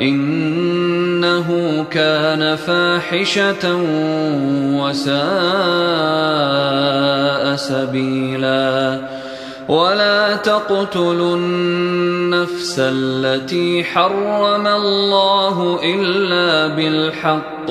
إنه كان فاحشة وساء سبيلا. ولا تقتلوا النفس التي حرم الله إلا بالحق.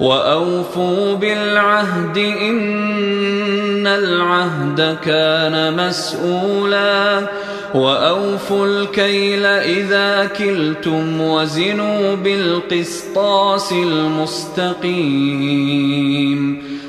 وأوفوا بالعهد إن العهد كان مسؤولا وأوفوا الكيل إذا كلتم وزنوا بالقسطاس المستقيم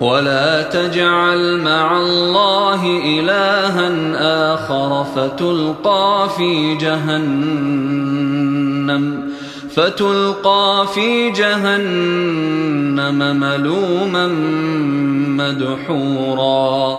ولا تجعل مع الله إلها آخر فتلقى في جهنم فتلقى في جهنم ملوما مدحورا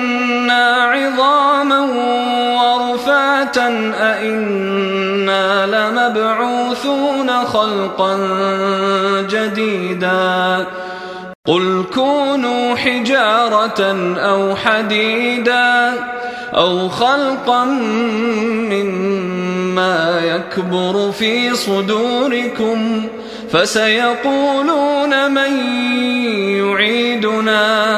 عظاما ورفاتا أإنا لمبعوثون خلقا جديدا. قل كونوا حجارة أو حديدا أو خلقا مما يكبر في صدوركم فسيقولون من يعيدنا.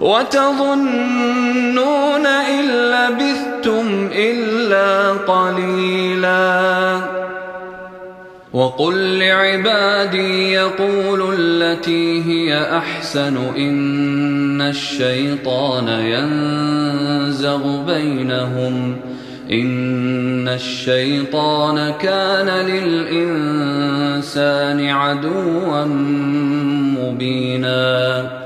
وتظنون إن لبثتم إلا قليلاً. وقل لعبادي يقولوا التي هي أحسن إن الشيطان ينزغ بينهم. إن الشيطان كان للإنسان عدوا مبينا.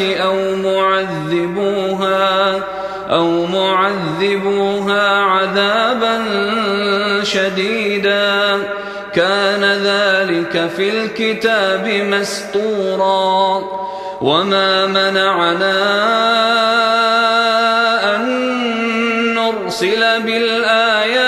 أو معذبوها أو معذبوها عذابا شديدا. كان ذلك في الكتاب مسطورا وما منعنا أن نرسل بالآيات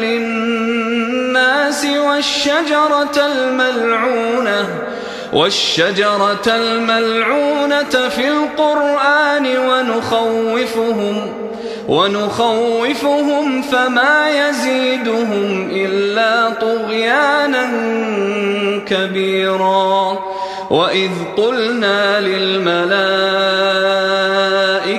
للناس والشجرة الملعونة والشجرة الملعونة في القرآن ونخوفهم ونخوفهم فما يزيدهم إلا طغيانا كبيرا وإذ قلنا للملائكة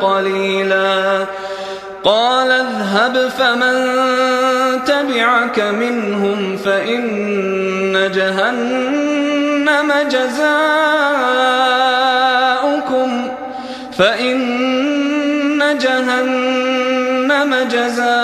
قليلا. قال اذهب فمن تبعك منهم فإن جهنم جزاؤكم. فإن جهنم جزاؤكم.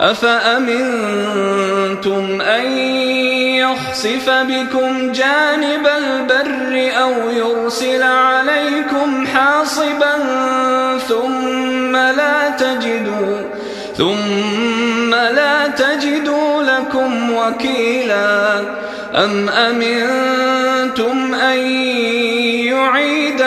أفأمنتم أن يخسف بكم جانب البر أو يرسل عليكم حاصبا ثم لا تجدوا ثم لا تجدوا لكم وكيلا أم أمنتم أن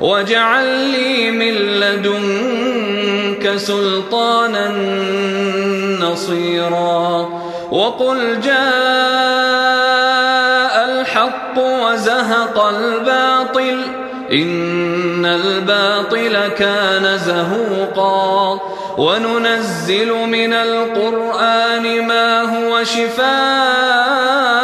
واجعل لي من لدنك سلطانا نصيرا وقل جاء الحق وزهق الباطل إن الباطل كان زهوقا وننزل من القرآن ما هو شفاء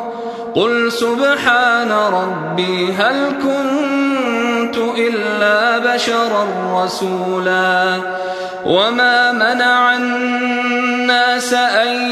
قل سبحان ربي هل كنت إلا بشرا رسولا وما منع الناس أن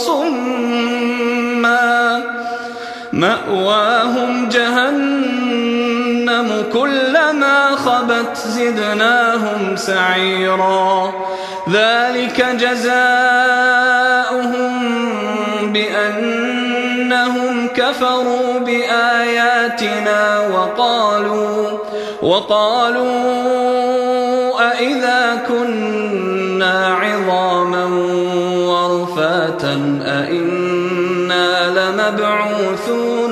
وصما مأواهم جهنم كلما خبت زدناهم سعيرا ذلك جزاؤهم بأنهم كفروا بآياتنا وقالوا وقالوا أإذا كنا عظاما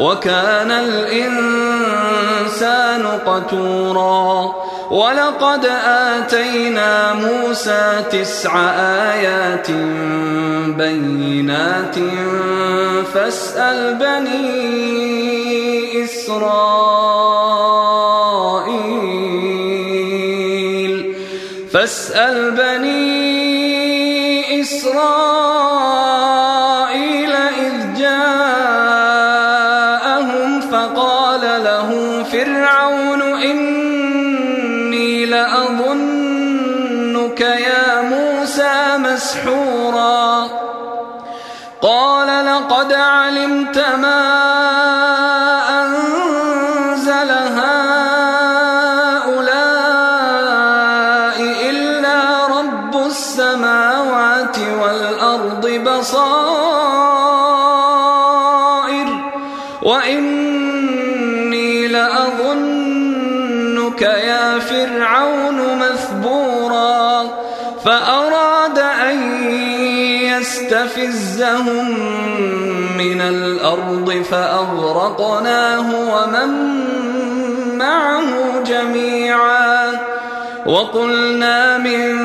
وكان الإنسان قتورا. ولقد آتينا موسى تسع آيات بينات فاسأل بني إسرائيل. فاسأل بني إسرائيل. فرعون إني لأظنك يا موسى مسحورا. قال لقد علمت ما أخرجناهم من الأرض فأغرقناه ومن معه جميعا. وقلنا من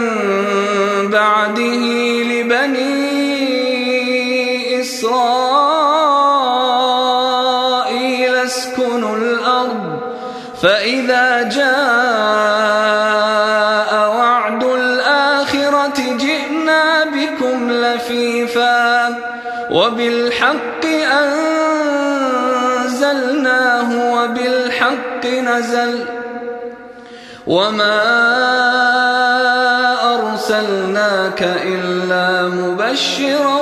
بعده لبني إسرائيل اسكنوا الأرض فإذا جاءوا وبالحق أنزلناه وبالحق نزل وما أرسلناك إلا مبشرا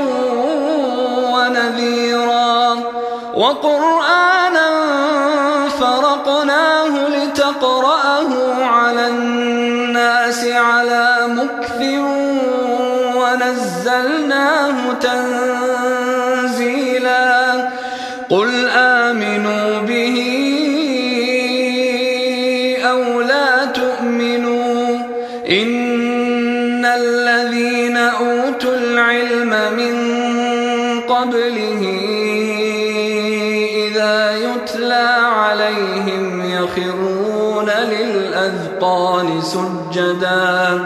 ونذيرا وقرآنا ونزلناه تنزيلا. قل آمنوا به أو لا تؤمنوا. إن الذين أوتوا العلم من قبله يخرون للأذقان سجدا.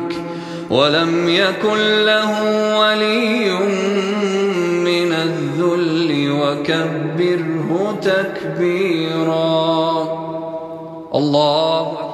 ولم يكن له ولي من الذل وكبره تكبيرا. الله